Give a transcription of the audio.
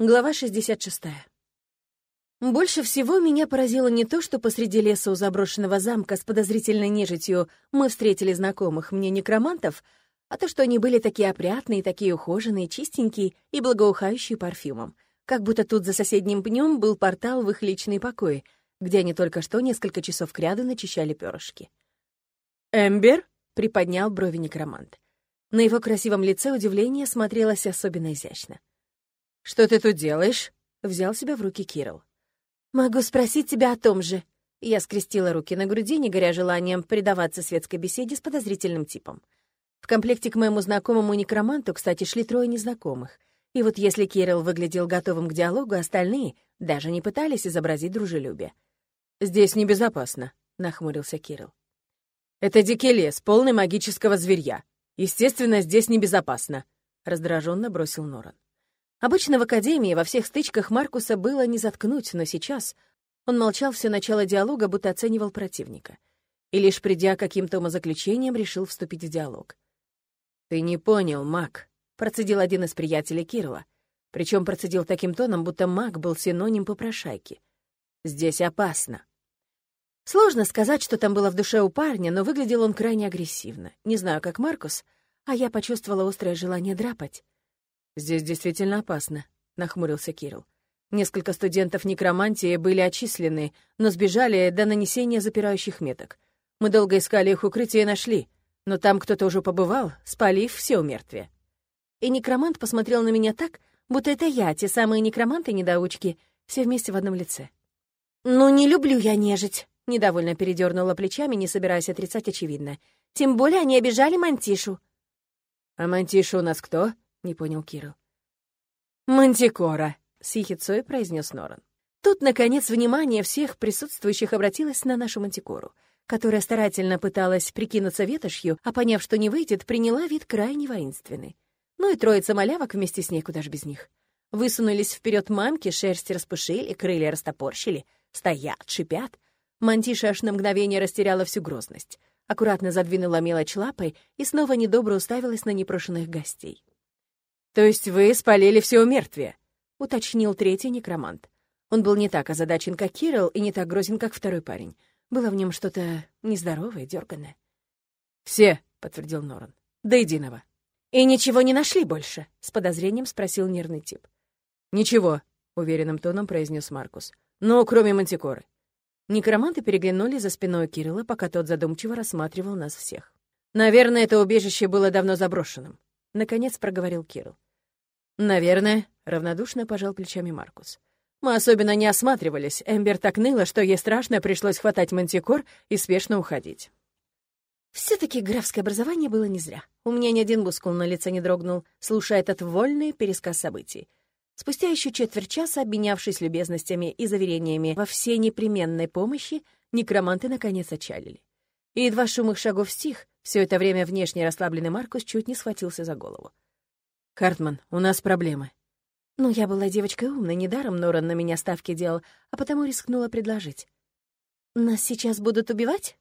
Глава 66. Больше всего меня поразило не то, что посреди леса у заброшенного замка с подозрительной нежитью мы встретили знакомых мне некромантов, а то, что они были такие опрятные, такие ухоженные, чистенькие и благоухающие парфюмом, как будто тут за соседним пнем был портал в их личный покой, где они только что несколько часов кряду начищали перышки. «Эмбер?» — приподнял брови некромант. На его красивом лице удивление смотрелось особенно изящно. «Что ты тут делаешь?» — взял себя в руки Кирилл. «Могу спросить тебя о том же». Я скрестила руки на груди, не горя желанием предаваться светской беседе с подозрительным типом. В комплекте к моему знакомому некроманту, кстати, шли трое незнакомых. И вот если Кирилл выглядел готовым к диалогу, остальные даже не пытались изобразить дружелюбие. «Здесь небезопасно», — нахмурился Кирилл. «Это дикий лес, полный магического зверья. Естественно, здесь небезопасно», — раздраженно бросил Норан. Обычно в академии во всех стычках Маркуса было не заткнуть, но сейчас он молчал все начало диалога, будто оценивал противника. И лишь придя к каким-то умозаключениям, решил вступить в диалог. «Ты не понял, маг», — процедил один из приятелей Кирилла. Причем процедил таким тоном, будто маг был синоним попрошайки. «Здесь опасно». Сложно сказать, что там было в душе у парня, но выглядел он крайне агрессивно. Не знаю, как Маркус, а я почувствовала острое желание драпать. «Здесь действительно опасно», — нахмурился Кирилл. Несколько студентов некромантии были отчислены, но сбежали до нанесения запирающих меток. Мы долго искали их укрытие и нашли, но там кто-то уже побывал, спалив все умертвие. И некромант посмотрел на меня так, будто это я, те самые некроманты-недоучки, все вместе в одном лице. «Ну, не люблю я нежить», — недовольно передернула плечами, не собираясь отрицать очевидное. «Тем более они обижали Мантишу». «А Мантиша у нас кто?» — не понял Кирилл. «Мантикора», — с ехицой произнес Норан. Тут, наконец, внимание всех присутствующих обратилось на нашу мантикору, которая старательно пыталась прикинуться ветошью, а поняв, что не выйдет, приняла вид крайне воинственный. Ну и троица малявок вместе с ней, куда ж без них. Высунулись вперед мамки, шерсть распушили, крылья растопорщили, стоят, шипят. Мантиша аж на мгновение растеряла всю грозность, аккуратно задвинула мелочь лапой и снова недобро уставилась на непрошенных гостей. «То есть вы спалили все умертвие?» — уточнил третий некромант. Он был не так озадачен, как Кирилл, и не так грозен, как второй парень. Было в нем что-то нездоровое, дерганное. «Все», — подтвердил Норан, — «до единого». «И ничего не нашли больше?» — с подозрением спросил нервный тип. «Ничего», — уверенным тоном произнес Маркус. «Ну, кроме мантикоры». Некроманты переглянули за спиной Кирилла, пока тот задумчиво рассматривал нас всех. «Наверное, это убежище было давно заброшенным», — наконец проговорил Кирилл. «Наверное», — равнодушно пожал плечами Маркус. «Мы особенно не осматривались. Эмбер так ныла, что ей страшно пришлось хватать мантикор и спешно уходить». Все-таки графское образование было не зря. У меня ни один мускул на лице не дрогнул, слушая этот вольный пересказ событий. Спустя еще четверть часа, обменявшись любезностями и заверениями во всей непременной помощи, некроманты наконец отчалили. И едва шум их шагов стих, все это время внешне расслабленный Маркус чуть не схватился за голову. «Хартман, у нас проблемы». Ну, я была девочкой умной, недаром Норан на меня ставки делал, а потому рискнула предложить. «Нас сейчас будут убивать?»